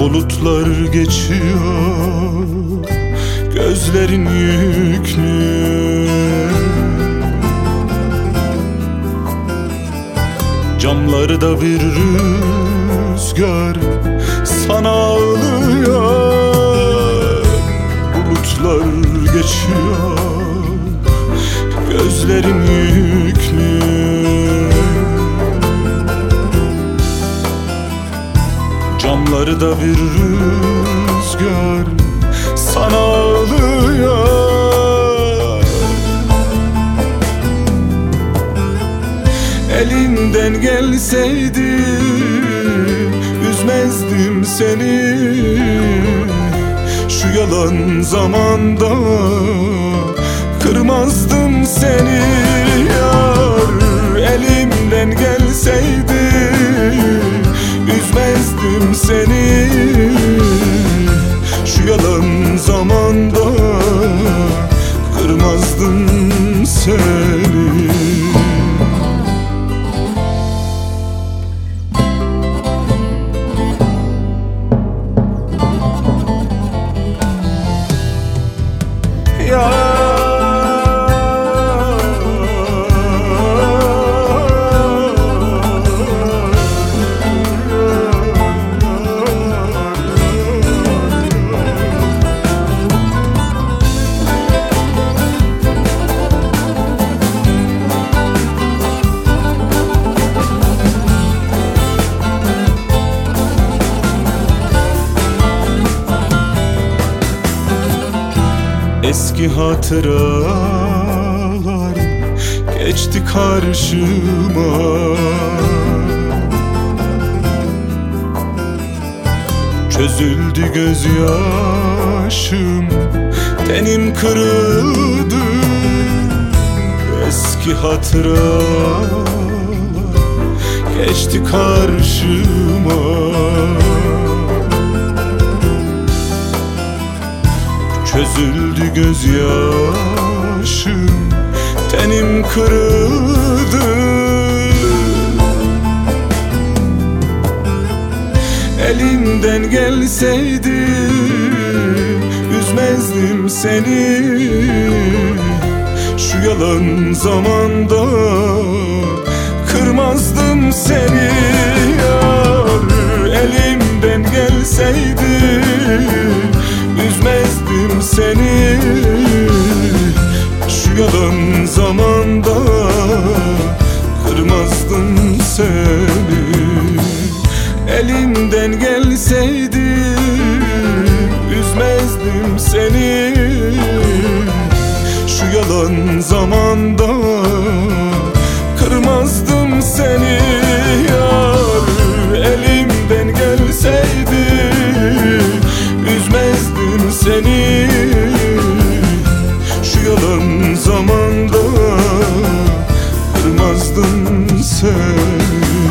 Bulutlar geçiyor Gözlerin yüklü. Camları da bir rüzgar Sana ağlıyor. Bulutlar geçiyor Gözlerin yüklü Camları da bir rüzgar Sana ağlıyor. Elinden gelseydi Üzmezdim seni. Şu yalan zamanda Kırmazdım seni seni. Şu yalan zamanda Kırmazdım seni Eski hatıralar geçti karşıma. Çözüldü gözyaşım, tenim kırıldı. Eski hatıralar geçti karşıma Çözüldü gözyaşım Tenim kırıldı. Elimden gelseydi Üzmezdim seni. Şu yalan zamanda elimden gelseydi Üzmezdim seni. Şu yalan zamanda Kırmazdım seni. Yar Elimden gelseydi Üzmezdim seni. Şu yalan zamanda Kırmazdım seni.